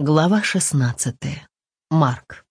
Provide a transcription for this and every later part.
Глава 16. Марк.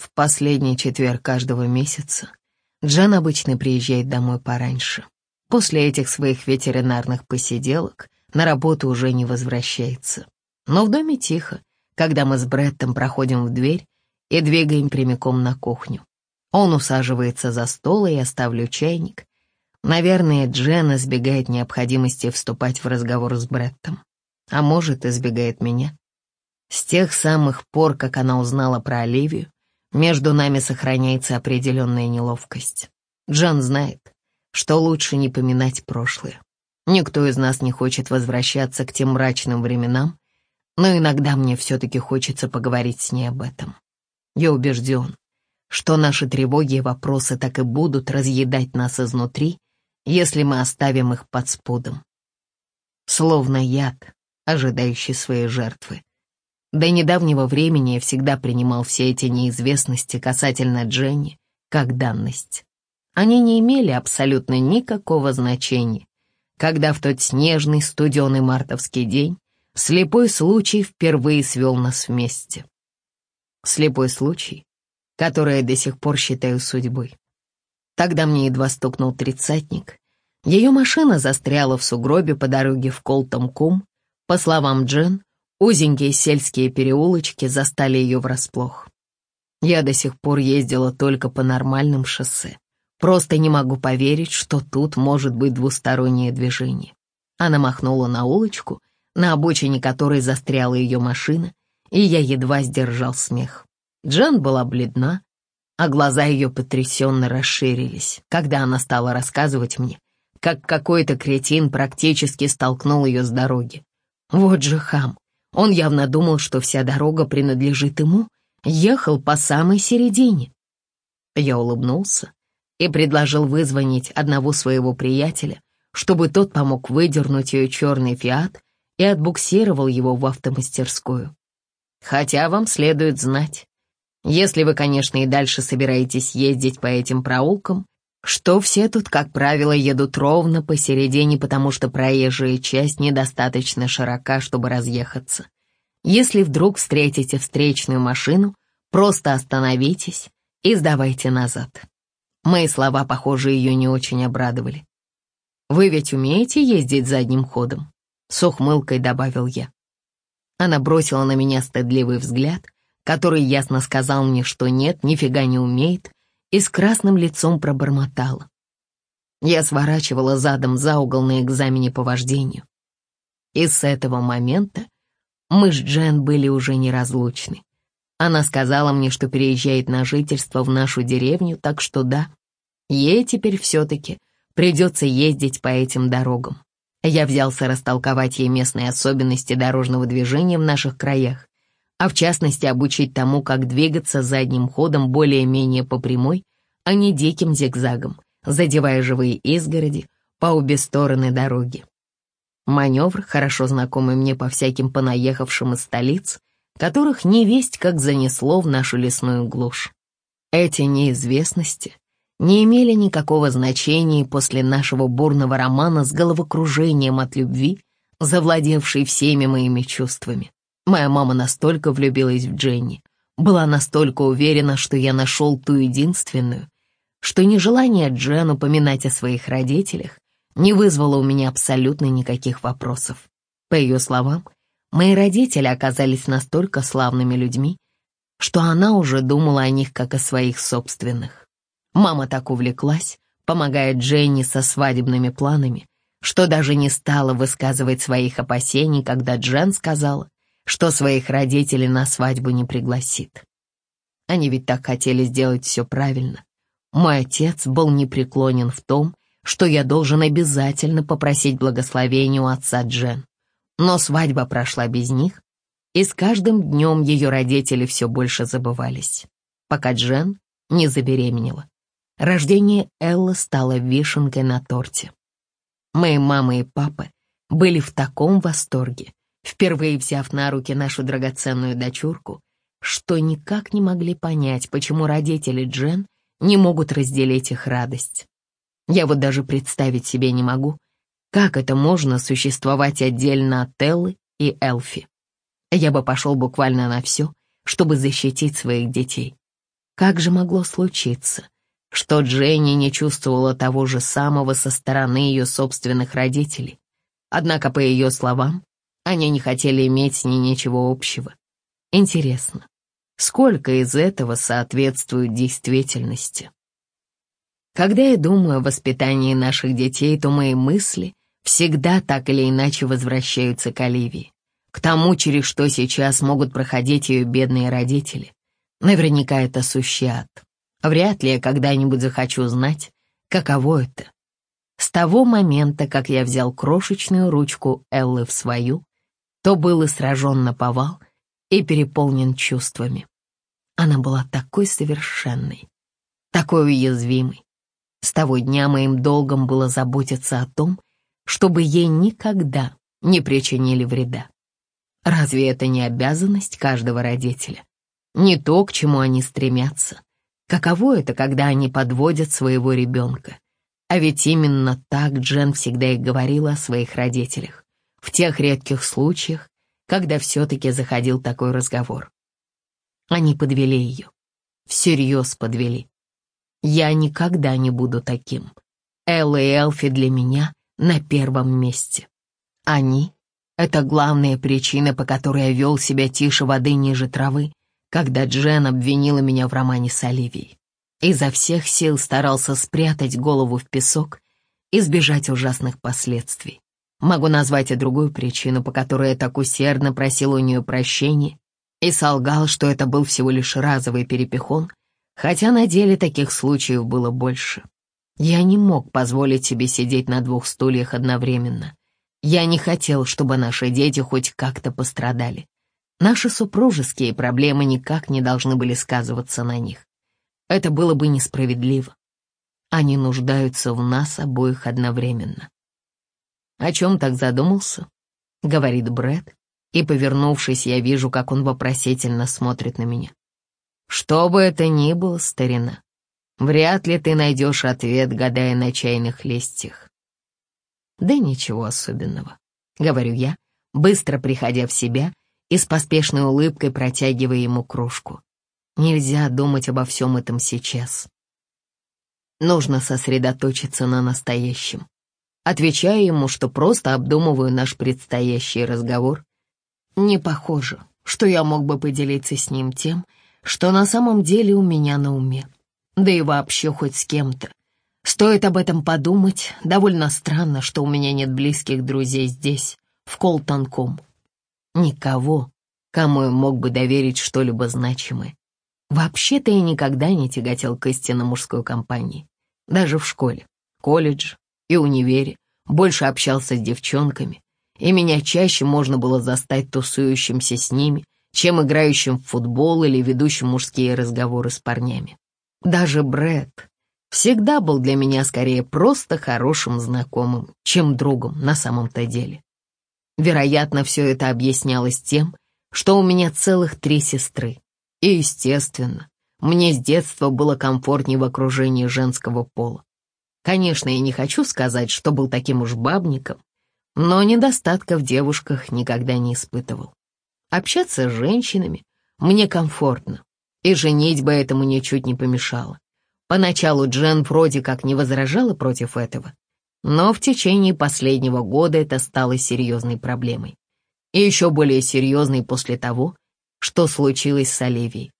В последний четверг каждого месяца Джан обычно приезжает домой пораньше. После этих своих ветеринарных посиделок на работу уже не возвращается. Но в доме тихо, когда мы с Бреттом проходим в дверь и двигаем прямиком на кухню. Он усаживается за стол, и я ставлю чайник. Наверное, Джен избегает необходимости вступать в разговор с Бреттом. А может, избегает меня. С тех самых пор, как она узнала про Оливию, между нами сохраняется определенная неловкость. Джан знает, что лучше не поминать прошлое. Никто из нас не хочет возвращаться к тем мрачным временам, но иногда мне все-таки хочется поговорить с ней об этом. Я убежден, что наши тревоги и вопросы так и будут разъедать нас изнутри, если мы оставим их под спудом. Словно яд, ожидающий своей жертвы. До недавнего времени я всегда принимал все эти неизвестности касательно Дженни как данность. Они не имели абсолютно никакого значения, когда в тот снежный, студеный мартовский день слепой случай впервые свел нас вместе. Слепой случай, который я до сих пор считаю судьбой. Тогда мне едва стукнул тридцатник. Ее машина застряла в сугробе по дороге в Колтом-Кум. По словам Джен, Узенькие сельские переулочки застали ее врасплох. Я до сих пор ездила только по нормальным шоссе. Просто не могу поверить, что тут может быть двустороннее движение. Она махнула на улочку, на обочине которой застряла ее машина, и я едва сдержал смех. Джан была бледна, а глаза ее потрясенно расширились, когда она стала рассказывать мне, как какой-то кретин практически столкнул ее с дороги. Вот же хам, он явно думал, что вся дорога принадлежит ему, ехал по самой середине. Я улыбнулся и предложил вызвонить одного своего приятеля, чтобы тот помог выдернуть ее черный фиат и отбуксировал его в автомастерскую. Хотя вам следует знать, если вы, конечно, и дальше собираетесь ездить по этим проулкам, что все тут, как правило, едут ровно посередине, потому что проезжая часть недостаточно широка, чтобы разъехаться. Если вдруг встретите встречную машину, просто остановитесь и сдавайте назад. Мои слова, похоже, ее не очень обрадовали. «Вы ведь умеете ездить задним ходом?» С ухмылкой добавил я. Она бросила на меня стыдливый взгляд, который ясно сказал мне, что нет, нифига не умеет, и с красным лицом пробормотала. Я сворачивала задом за угол на экзамене по вождению. И с этого момента мы с Джен были уже неразлучны. Она сказала мне, что переезжает на жительство в нашу деревню, так что да, ей теперь все-таки придется ездить по этим дорогам. Я взялся растолковать ей местные особенности дорожного движения в наших краях, а в частности обучить тому, как двигаться задним ходом более-менее по прямой, а не диким зигзагом, задевая живые изгороди по обе стороны дороги. Маневр, хорошо знакомый мне по всяким понаехавшим из столиц, которых не весть как занесло в нашу лесную глушь. Эти неизвестности не имели никакого значения после нашего бурного романа с головокружением от любви, завладевшей всеми моими чувствами. Моя мама настолько влюбилась в Дженни, была настолько уверена, что я нашел ту единственную, что нежелание Джен упоминать о своих родителях не вызвало у меня абсолютно никаких вопросов. По ее словам, мои родители оказались настолько славными людьми, что она уже думала о них как о своих собственных. Мама так увлеклась, помогая Дженни со свадебными планами, что даже не стала высказывать своих опасений, когда Джен сказала, что своих родителей на свадьбу не пригласит. Они ведь так хотели сделать все правильно. Мой отец был непреклонен в том, что я должен обязательно попросить благословения у отца Джен. Но свадьба прошла без них, и с каждым днем ее родители все больше забывались, пока Джен не забеременела. Рождение Эллы стало вишенкой на торте. Мои мама и папа были в таком восторге, впервые взяв на руки нашу драгоценную дочурку, что никак не могли понять, почему родители Джен не могут разделить их радость. Я вот даже представить себе не могу, как это можно существовать отдельно от Эллы и Элфи. Я бы пошел буквально на все, чтобы защитить своих детей. Как же могло случиться, что Дженни не чувствовала того же самого со стороны ее собственных родителей? Однако, по ее словам, они не хотели иметь с ней ничего общего. Интересно, сколько из этого соответствует действительности? Когда я думаю о воспитании наших детей, то мои мысли всегда так или иначе возвращаются к Оливии, к тому, через что сейчас могут проходить ее бедные родители. Наверняка это сущий ад. Вряд ли я когда-нибудь захочу знать, каково это. С того момента, как я взял крошечную ручку Эллы в свою, то был и сражен на повал и переполнен чувствами. Она была такой совершенной, такой уязвимой. С того дня моим долгом было заботиться о том, чтобы ей никогда не причинили вреда. Разве это не обязанность каждого родителя? Не то, к чему они стремятся. Каково это, когда они подводят своего ребенка? А ведь именно так Джен всегда и говорила о своих родителях. В тех редких случаях, когда все-таки заходил такой разговор. Они подвели ее. Всерьез подвели. Я никогда не буду таким. Элла и Элфи для меня на первом месте. Они — это главная причина, по которой я вел себя тише воды ниже травы, когда Джен обвинила меня в романе с Оливией. Изо всех сил старался спрятать голову в песок, избежать ужасных последствий. Могу назвать и другую причину, по которой я так усердно просил у нее прощения и солгал, что это был всего лишь разовый перепихон, хотя на деле таких случаев было больше. Я не мог позволить себе сидеть на двух стульях одновременно. Я не хотел, чтобы наши дети хоть как-то пострадали. Наши супружеские проблемы никак не должны были сказываться на них. Это было бы несправедливо. Они нуждаются в нас обоих одновременно. «О чем так задумался?» — говорит Брэд, и, повернувшись, я вижу, как он вопросительно смотрит на меня. «Что бы это ни было, старина, Вряд ли ты найдешь ответ, гадая на чайных листьях. Да ничего особенного, говорю я, быстро приходя в себя и с поспешной улыбкой протягивая ему кружку. Нельзя думать обо всем этом сейчас. Нужно сосредоточиться на настоящем. Отвечаю ему, что просто обдумываю наш предстоящий разговор. Не похоже, что я мог бы поделиться с ним тем, что на самом деле у меня на уме да и вообще хоть с кем-то. Стоит об этом подумать, довольно странно, что у меня нет близких друзей здесь, в Колтанком. Никого, кому я мог бы доверить что-либо значимое. Вообще-то я никогда не тяготел к истинно мужской компании. Даже в школе, колледже и универе больше общался с девчонками, и меня чаще можно было застать тусующимся с ними, чем играющим в футбол или ведущим мужские разговоры с парнями. Даже Брэд всегда был для меня скорее просто хорошим знакомым, чем другом на самом-то деле. Вероятно, все это объяснялось тем, что у меня целых три сестры. И, естественно, мне с детства было комфортнее в окружении женского пола. Конечно, я не хочу сказать, что был таким уж бабником, но недостатка в девушках никогда не испытывал. Общаться с женщинами мне комфортно, и женитьба этому ничуть не помешала. Поначалу Джен вроде как не возражала против этого, но в течение последнего года это стало серьезной проблемой. И еще более серьезной после того, что случилось с Оливией.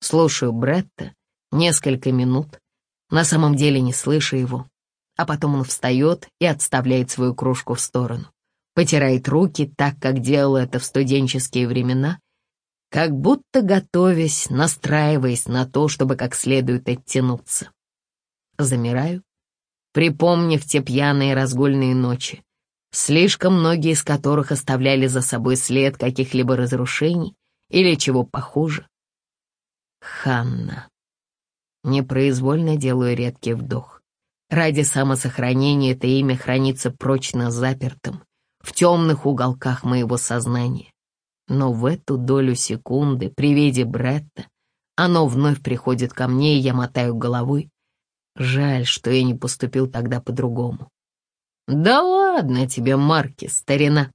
Слушаю Бретта несколько минут, на самом деле не слыша его, а потом он встает и отставляет свою кружку в сторону, потирает руки так, как делал это в студенческие времена, как будто готовясь, настраиваясь на то, чтобы как следует оттянуться. Замираю, припомнив те пьяные разгульные ночи, слишком многие из которых оставляли за собой след каких-либо разрушений или чего похуже. Ханна. Непроизвольно делаю редкий вдох. Ради самосохранения это имя хранится прочно запертым в темных уголках моего сознания. Но в эту долю секунды при виде Бретта оно вновь приходит ко мне, и я мотаю головой. Жаль, что я не поступил тогда по-другому. «Да ладно тебе, Марки, старина.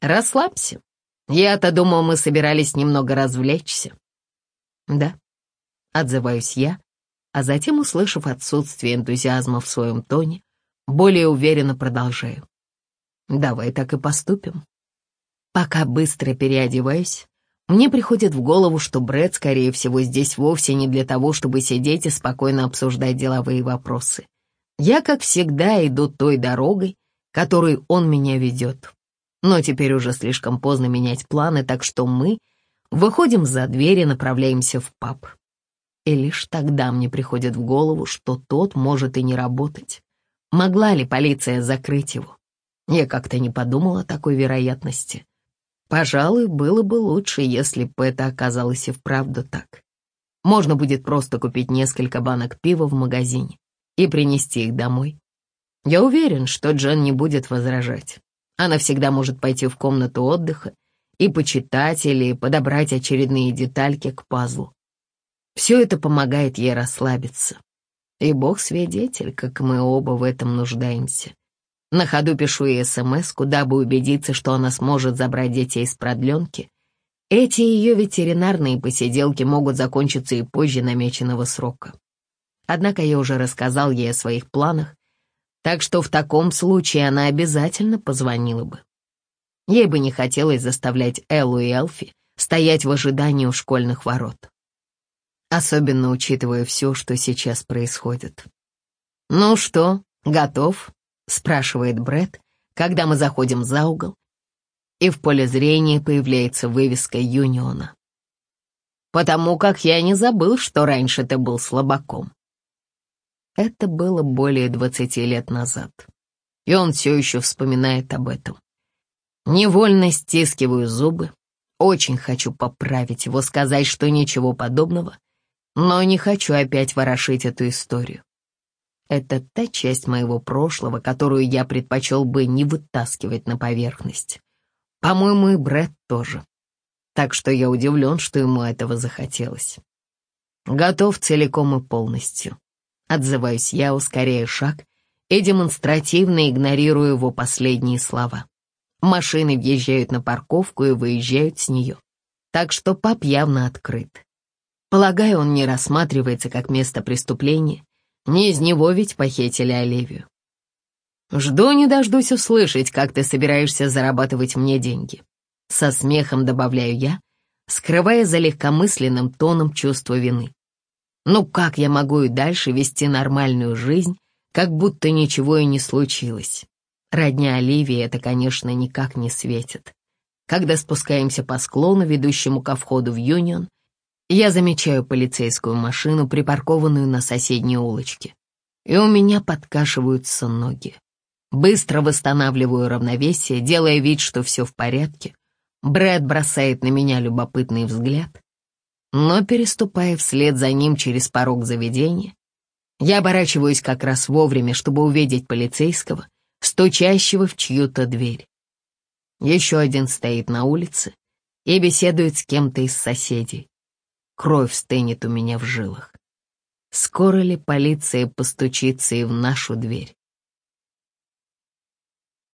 Расслабься. Я-то думал, мы собирались немного развлечься». «Да», — отзываюсь я, а затем, услышав отсутствие энтузиазма в своем тоне, более уверенно продолжаю. «Давай так и поступим». Пока быстро переодеваюсь, мне приходит в голову, что Брэд, скорее всего, здесь вовсе не для того, чтобы сидеть и спокойно обсуждать деловые вопросы. Я, как всегда, иду той дорогой, которой он меня ведет. Но теперь уже слишком поздно менять планы, так что мы выходим за дверь и направляемся в паб. И лишь тогда мне приходит в голову, что тот может и не работать. Могла ли полиция закрыть его? Я как-то не подумала о такой вероятности. Пожалуй, было бы лучше, если бы это оказалось и вправду так. Можно будет просто купить несколько банок пива в магазине и принести их домой. Я уверен, что Джен не будет возражать. Она всегда может пойти в комнату отдыха и почитать или подобрать очередные детальки к пазлу. Все это помогает ей расслабиться. И бог свидетель, как мы оба в этом нуждаемся. На ходу пишу ей СМС, куда бы убедиться, что она сможет забрать детей из продленки. Эти ее ветеринарные посиделки могут закончиться и позже намеченного срока. Однако я уже рассказал ей о своих планах, так что в таком случае она обязательно позвонила бы. Ей бы не хотелось заставлять Эллу и Элфи стоять в ожидании у школьных ворот. Особенно учитывая все, что сейчас происходит. «Ну что, готов?» — спрашивает Бред, когда мы заходим за угол, и в поле зрения появляется вывеска Юниона. «Потому как я не забыл, что раньше ты был слабаком». Это было более двадцати лет назад, и он все еще вспоминает об этом. Невольно стискиваю зубы, очень хочу поправить его, сказать, что ничего подобного, но не хочу опять ворошить эту историю. Это та часть моего прошлого, которую я предпочел бы не вытаскивать на поверхность. По-моему, и Брэд тоже. Так что я удивлен, что ему этого захотелось. Готов целиком и полностью. Отзываюсь я, ускоряя шаг и демонстративно игнорирую его последние слова. Машины въезжают на парковку и выезжают с нее. Так что пап явно открыт. Полагаю, он не рассматривается как место преступления, не из него ведь похитили Оливию. Жду не дождусь услышать, как ты собираешься зарабатывать мне деньги. Со смехом добавляю я, скрывая за легкомысленным тоном чувство вины. Ну как я могу и дальше вести нормальную жизнь, как будто ничего и не случилось? Родня Оливии это, конечно, никак не светит. Когда спускаемся по склону, ведущему ко входу в Юнион, я замечаю полицейскую машину, припаркованную на соседней улочке, и у меня подкашиваются ноги. Быстро восстанавливаю равновесие, делая вид, что все в порядке. Брэд бросает на меня любопытный взгляд, но, переступая вслед за ним через порог заведения, я оборачиваюсь как раз вовремя, чтобы увидеть полицейского, стучащего в чью-то дверь. Еще один стоит на улице и беседует с кем-то из соседей. Кровь стынет у меня в жилах. Скоро ли полиция постучится и в нашу дверь?